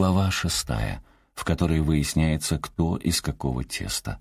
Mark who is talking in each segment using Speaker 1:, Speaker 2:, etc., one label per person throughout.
Speaker 1: Глава шестая, в которой выясняется, кто из какого теста.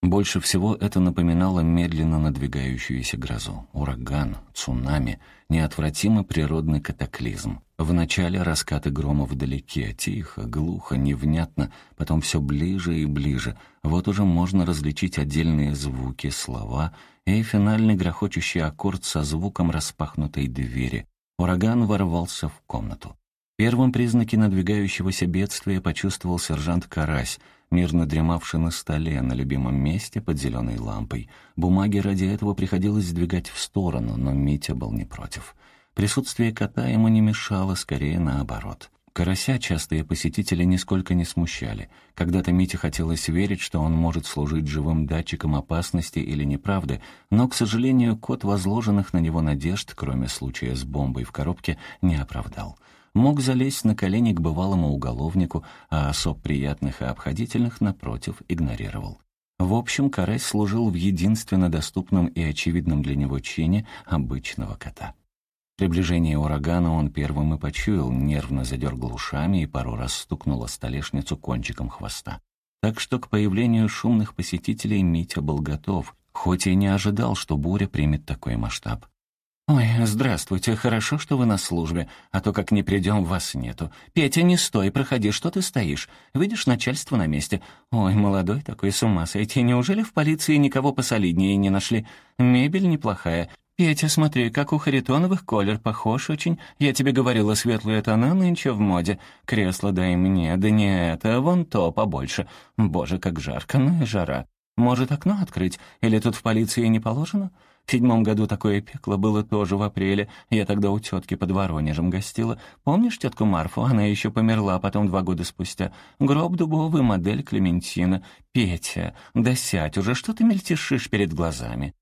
Speaker 1: Больше всего это напоминало медленно надвигающуюся грозу, ураган, цунами, неотвратимый природный катаклизм. Вначале раскаты грома вдалеке, тихо, глухо, невнятно, потом все ближе и ближе. Вот уже можно различить отдельные звуки, слова и финальный грохочущий аккорд со звуком распахнутой двери. Ураган ворвался в комнату. Первым признаки надвигающегося бедствия почувствовал сержант Карась, мирно дремавший на столе, на любимом месте под зеленой лампой. Бумаги ради этого приходилось сдвигать в сторону, но Митя был не против. Присутствие кота ему не мешало, скорее наоборот. Карася частые посетители нисколько не смущали. Когда-то Мите хотелось верить, что он может служить живым датчиком опасности или неправды, но, к сожалению, кот возложенных на него надежд, кроме случая с бомбой в коробке, не оправдал мог залезть на колени к бывалому уголовнику, а особ приятных и обходительных, напротив, игнорировал. В общем, Карась служил в единственно доступном и очевидном для него чине обычного кота. Приближение урагана он первым и почуял, нервно задергал ушами и пару раз стукнул о столешницу кончиком хвоста. Так что к появлению шумных посетителей Митя был готов, хоть и не ожидал, что буря примет такой масштаб. «Ой, здравствуйте, хорошо, что вы на службе, а то как не придем, вас нету. Петя, не стой, проходи, что ты стоишь? Видишь, начальство на месте. Ой, молодой такой, с ума сойти, неужели в полиции никого посолиднее не нашли? Мебель неплохая. Петя, смотри, как у Харитоновых колер похож очень. Я тебе говорила, светлые тона нынче в моде. Кресло дай мне, да не это, вон то побольше. Боже, как жарко, ну и жара. Может, окно открыть? Или тут в полиции не положено?» В седьмом году такое пекло было тоже в апреле. Я тогда у тетки под Воронежем гостила. Помнишь тетку Марфу? Она еще померла потом два года спустя. Гроб дубовый, модель Клементина. Петя, да сядь уже, что ты мельтешишь перед глазами?»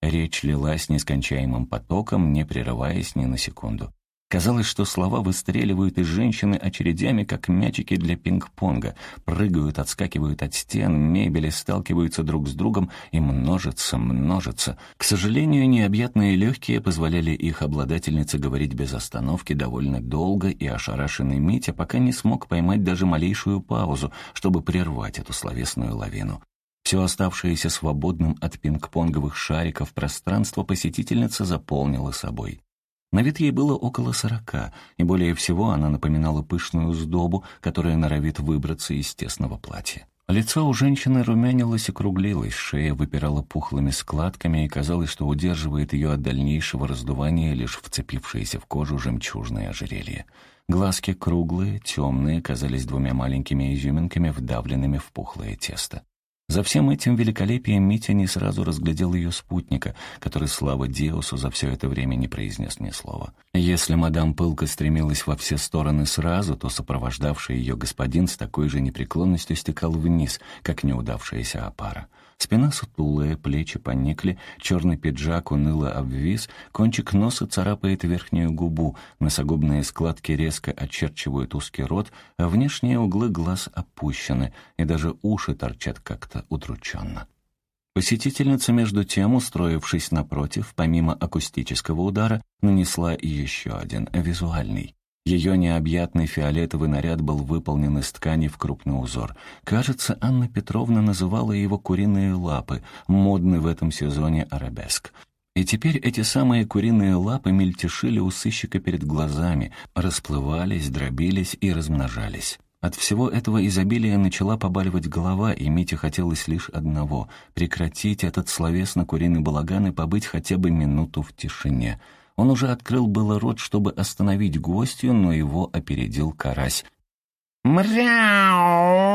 Speaker 1: Речь лилась нескончаемым потоком, не прерываясь ни на секунду. Казалось, что слова выстреливают из женщины очередями, как мячики для пинг-понга, прыгают, отскакивают от стен, мебели сталкиваются друг с другом и множатся, множатся. К сожалению, необъятные легкие позволяли их обладательнице говорить без остановки довольно долго, и ошарашенный Митя пока не смог поймать даже малейшую паузу, чтобы прервать эту словесную лавину. Все оставшееся свободным от пинг-понговых шариков пространство посетительница заполнила собой. На вид ей было около сорока, и более всего она напоминала пышную сдобу, которая норовит выбраться из тесного платья. Лицо у женщины румянилось и круглилось, шея выпирала пухлыми складками, и казалось, что удерживает ее от дальнейшего раздувания лишь вцепившееся в кожу жемчужное ожерелье. Глазки круглые, темные, казались двумя маленькими изюминками, вдавленными в пухлое тесто. За всем этим великолепием Митя не сразу разглядел ее спутника, который, слава Диосу, за все это время не произнес ни слова. Если мадам пылко стремилась во все стороны сразу, то сопровождавший ее господин с такой же непреклонностью стекал вниз, как неудавшаяся опара. Спина сутулая, плечи поникли, черный пиджак уныло обвис, кончик носа царапает верхнюю губу, носогубные складки резко очерчивают узкий рот, а внешние углы глаз опущены, и даже уши торчат как-то удрученно. Посетительница, между тем, устроившись напротив, помимо акустического удара, нанесла еще один, визуальный. Ее необъятный фиолетовый наряд был выполнен из ткани в крупный узор. Кажется, Анна Петровна называла его «куриные лапы», модный в этом сезоне арабеск. И теперь эти самые куриные лапы мельтешили у сыщика перед глазами, расплывались, дробились и размножались. От всего этого изобилия начала побаливать голова, и Мите хотелось лишь одного — прекратить этот словесно-куриный балаган и побыть хотя бы минуту в тишине — он уже открыл было рот, чтобы остановить гостью, но его опередил карась. «Мряу!»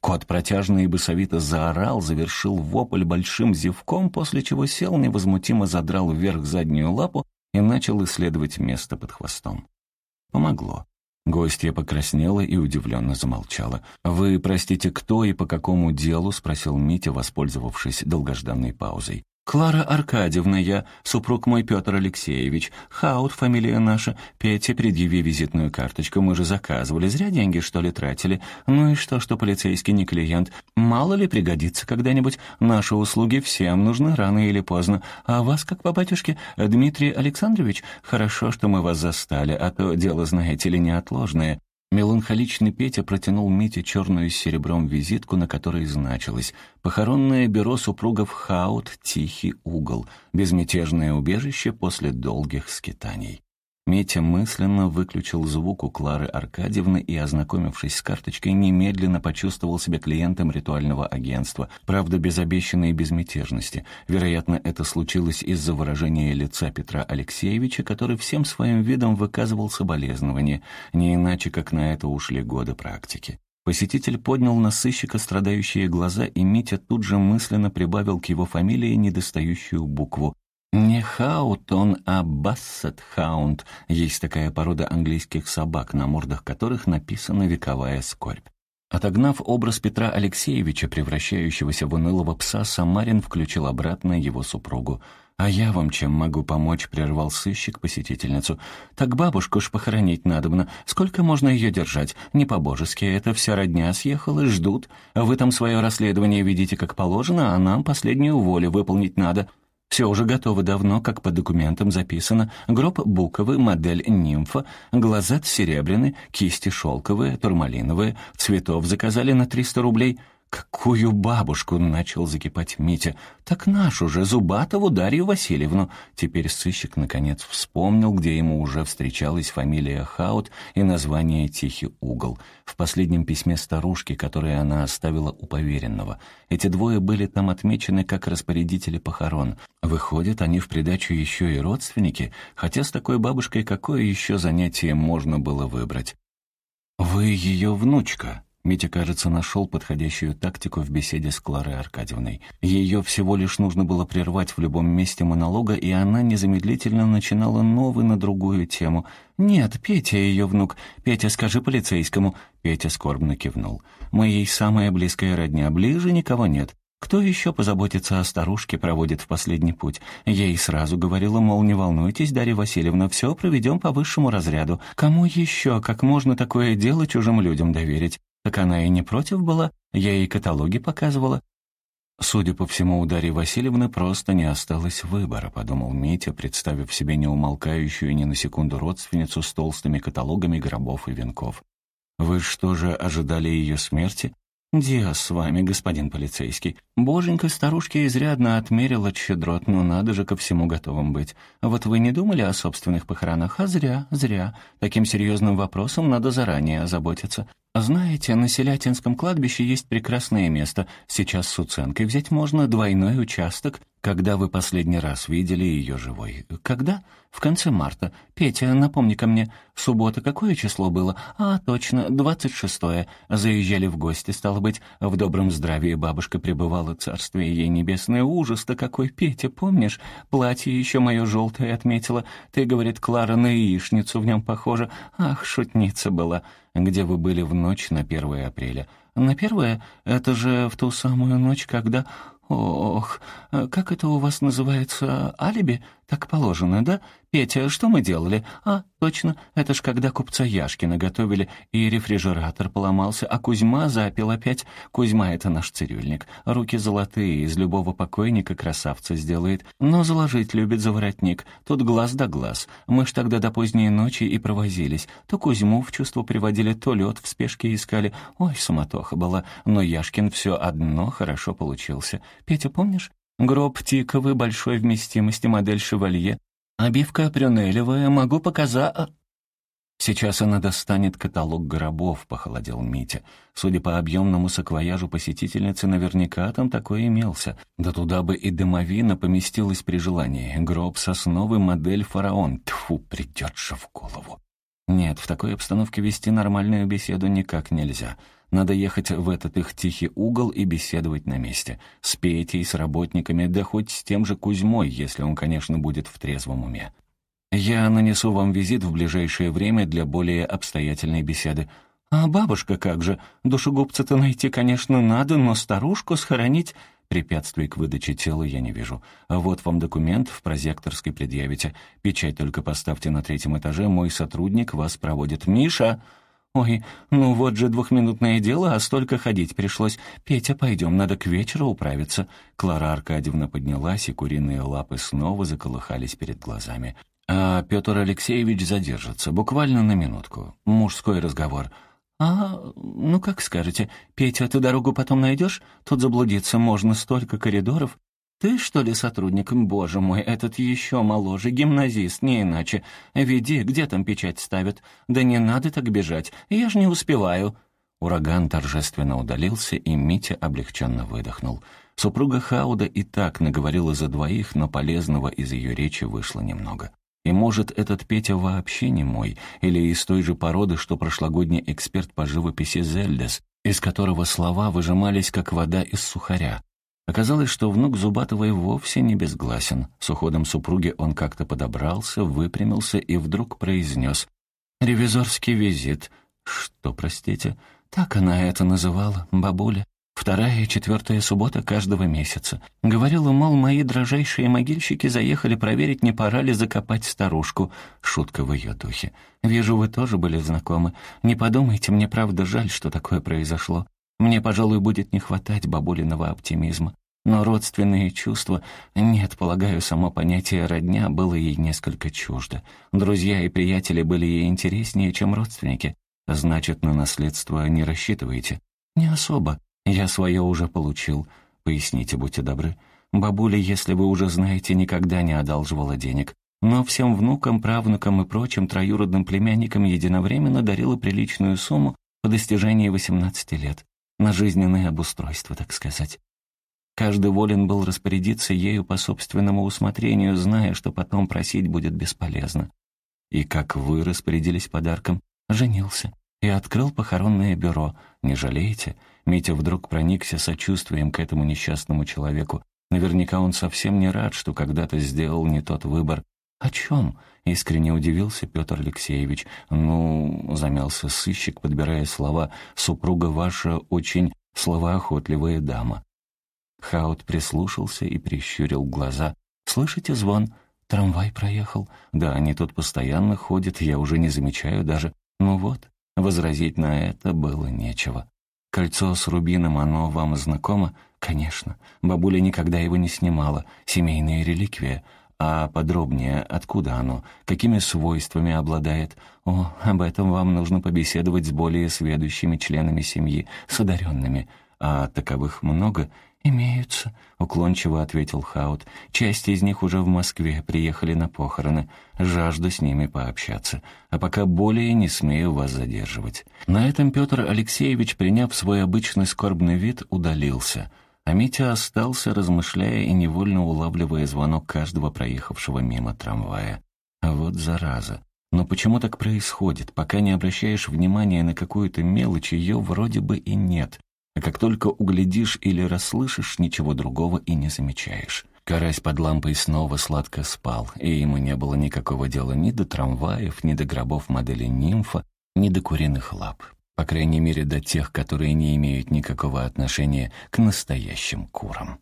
Speaker 1: Кот протяжно и босовито заорал, завершил вопль большим зевком, после чего сел, невозмутимо задрал вверх заднюю лапу и начал исследовать место под хвостом. Помогло. Гостья покраснела и удивленно замолчала. «Вы, простите, кто и по какому делу?» — спросил Митя, воспользовавшись долгожданной паузой.
Speaker 2: «Клара Аркадьевна, я, супруг мой Петр Алексеевич. Хаут, фамилия наша. Петя, предъяви визитную карточку, мы же заказывали. Зря деньги, что ли, тратили. Ну и что, что полицейский не клиент? Мало ли пригодится когда-нибудь. Наши услуги всем нужны рано или поздно. А вас, как по батюшке, Дмитрий Александрович? Хорошо, что мы вас застали, а то дело, знаете ли, неотложное. Меланхоличный Петя протянул Мите черную с серебром визитку, на которой значилось «Похоронное бюро супругов Хаут, Тихий угол. Безмятежное убежище после долгих скитаний». Митя мысленно выключил звук у Клары Аркадьевны и, ознакомившись с карточкой, немедленно почувствовал себя клиентом ритуального агентства, правда, без обещанной безмятежности. Вероятно, это случилось из-за выражения лица Петра Алексеевича, который всем своим видом выказывал соболезнование, не иначе, как на это ушли годы практики. Посетитель поднял на сыщика страдающие глаза, и Митя тут же мысленно прибавил к его фамилии недостающую букву не хаутон, а бассет-хаунд. Есть такая порода английских собак, на мордах которых написана вековая скорбь. Отогнав образ Петра Алексеевича, превращающегося в унылого пса, Самарин включил обратно его супругу. «А я вам чем могу помочь?» — прервал сыщик посетительницу. «Так бабушку ж похоронить надобно. Сколько можно ее держать? Не по-божески. Это вся родня съехала, ждут. Вы там свое расследование ведите как положено, а нам последнюю волю выполнить надо. Все уже готово давно, как по документам записано. Гроб буковый, модель нимфа, глаза серебряные, кисти шелковые, турмалиновые, цветов заказали на 300 рублей — «Какую бабушку?» — начал закипать Митя. «Так нашу же, Зубатову Дарью Васильевну». Теперь сыщик, наконец, вспомнил, где ему уже встречалась фамилия Хаут и название «Тихий угол». В последнем письме старушки, которое она оставила у поверенного. Эти двое были там отмечены как распорядители похорон. Выходят, они в придачу еще и родственники, хотя с такой бабушкой какое еще занятие можно было выбрать? «Вы ее внучка», Митя, кажется, нашел подходящую тактику в беседе с Кларой Аркадьевной. Ее всего лишь нужно было прервать в любом месте монолога, и она незамедлительно начинала новый на другую тему. «Нет, Петя ее внук. Петя, скажи полицейскому». Петя скорбно кивнул. «Мы ей самая близкая родня, ближе никого нет. Кто еще позаботится о старушке, проводит в последний путь? Ей сразу говорила, мол, не волнуйтесь, Дарья Васильевна, все проведем по высшему разряду. Кому еще, как можно такое дело чужим людям доверить? Так она и не против была, я ей каталоги показывала. Судя по всему, у Дарьи Васильевны просто не осталось выбора, подумал Митя, представив себе неумолкающую ни на секунду родственницу с толстыми каталогами гробов и венков. «Вы что же ожидали ее смерти?» «Диас с вами, господин полицейский. Боженька старушке изрядно отмерила щедрот, но надо же ко всему готовым быть. Вот вы не думали о собственных похоронах? А зря, зря. Таким серьезным вопросом надо заранее озаботиться. Знаете, на Селятинском кладбище есть прекрасное место. Сейчас с уценкой взять можно двойной участок. Когда вы последний раз видели ее живой? Когда? В конце марта. Петя, напомни-ка мне, суббота какое число было? А, точно, двадцать шестое. Заезжали в гости, стало быть. В добром здравии бабушка пребывала, царствие ей небесное. Ужас-то какой, Петя, помнишь? Платье еще мое желтое отметила. Ты, говорит, Клара на яичницу в нем похожа. Ах, шутница была. Где вы были в ночь на первое апреля? На первое? Это же в ту самую ночь, когда... Ох, как это у вас называется? Алиби? Так положено, да? Петя, что мы делали? А, точно, это ж когда купца Яшкина готовили, и рефрижератор поломался, а Кузьма запил опять. Кузьма — это наш цирюльник. Руки золотые, из любого покойника красавца сделает. Но заложить любит за воротник. Тут глаз да глаз. Мы ж тогда до поздней ночи и провозились. То Кузьму в чувство приводили, то лед в спешке искали. Ой, суматоха была. Но Яшкин все одно хорошо получился. Петя, помнишь? Гроб тиковый, большой вместимости, модель «Шевалье». Обивка прюнелевая, могу показать...» а «Сейчас она достанет каталог гробов», — похолодел Митя. Судя по объемному саквояжу посетительницы, наверняка там такой имелся. Да туда бы и дымовина поместилась при желании. Гроб сосновый, модель «Фараон». Тьфу, придет же в голову. Нет, в такой обстановке вести нормальную беседу никак нельзя. Надо ехать в этот их тихий угол и беседовать на месте. С Петей, с работниками, да хоть с тем же Кузьмой, если он, конечно, будет в трезвом уме. Я нанесу вам визит в ближайшее время для более обстоятельной беседы. А бабушка как же? Душегубца-то найти, конечно, надо, но старушку схоронить...
Speaker 1: Препятствий к выдаче тела я не вижу. Вот вам документ в прозекторской предъявите. Печать только поставьте на третьем этаже, мой сотрудник вас проводит. Миша!» «Ой, ну вот же двухминутное дело, а столько ходить пришлось. Петя, пойдем, надо к вечеру управиться». Клара Аркадьевна поднялась, и куриные лапы снова заколыхались перед глазами. «А Петр Алексеевич задержится, буквально на минутку. Мужской разговор». «А, ну как скажете. Петя, ты дорогу потом найдешь? Тут заблудиться можно, столько коридоров. «Ты, что ли, сотрудником? Боже мой, этот еще моложе, гимназист, не иначе. Веди, где там печать ставят? Да не надо так бежать, я ж не успеваю». Ураган торжественно удалился, и Митя облегченно выдохнул. Супруга Хауда и так наговорила за двоих, но полезного из ее речи вышло немного. И может, этот Петя вообще не мой, или из той же породы, что прошлогодний эксперт по живописи Зельдес, из которого слова выжимались, как вода из сухаря. Оказалось, что внук Зубатовой вовсе не безгласен. С уходом супруги он как-то подобрался, выпрямился и вдруг произнес «Ревизорский визит». «Что, простите?» «Так она это называла, бабуля. Вторая и четвертая суббота каждого месяца. Говорила, мол, мои дрожайшие могильщики заехали проверить, не пора ли закопать старушку. Шутка в ее духе. Вижу, вы тоже были знакомы. Не подумайте, мне правда жаль, что такое произошло. Мне, пожалуй, будет не хватать бабулиного оптимизма. Но родственные чувства... Нет, полагаю, само понятие «родня» было ей несколько чуждо. Друзья и приятели были ей интереснее, чем родственники. Значит, на наследство не рассчитываете? Не особо. Я свое уже получил. Поясните, будьте добры. Бабуля, если вы уже знаете, никогда не одалживала денег. Но всем внукам, правнукам и прочим троюродным племянникам единовременно дарила приличную сумму по достижении 18 лет на жизненное обустройство, так сказать. Каждый волен был распорядиться ею по собственному усмотрению, зная, что потом просить будет бесполезно. И как вы распорядились подарком? Женился. И открыл похоронное бюро. Не жалеете? Митя вдруг проникся сочувствием к этому несчастному человеку. Наверняка он совсем не рад, что когда-то сделал не тот выбор. «О чем?» — искренне удивился Петр Алексеевич. «Ну...» — замялся сыщик, подбирая слова. «Супруга ваша очень словоохотливая дама». Хаут прислушался и прищурил глаза. «Слышите звон? Трамвай проехал. Да, они тут постоянно ходят, я уже не замечаю даже. Ну вот, возразить на это было нечего. Кольцо с рубином, оно вам знакомо? Конечно. Бабуля никогда его не снимала. Семейная реликвия. А подробнее, откуда оно, какими свойствами обладает? О, об этом вам нужно побеседовать с более сведущими членами семьи, с одаренными. А таковых много? «Имеются», — уклончиво ответил Хаут. «Часть из них уже в Москве, приехали на похороны. Жажду с ними пообщаться. А пока более не смею вас задерживать». На этом Петр Алексеевич, приняв свой обычный скорбный вид, удалился — а Митя остался, размышляя и невольно улавливая звонок каждого проехавшего мимо трамвая. А вот зараза. Но почему так происходит? Пока не обращаешь внимания на какую-то мелочь, ее вроде бы и нет. А как только углядишь или расслышишь, ничего другого и не замечаешь. Карась под лампой снова сладко спал, и ему не было никакого дела ни до трамваев, ни до гробов модели нимфа, ни до куриных лап. По крайней мере, до тех, которые не имеют никакого отношения к настоящим курам.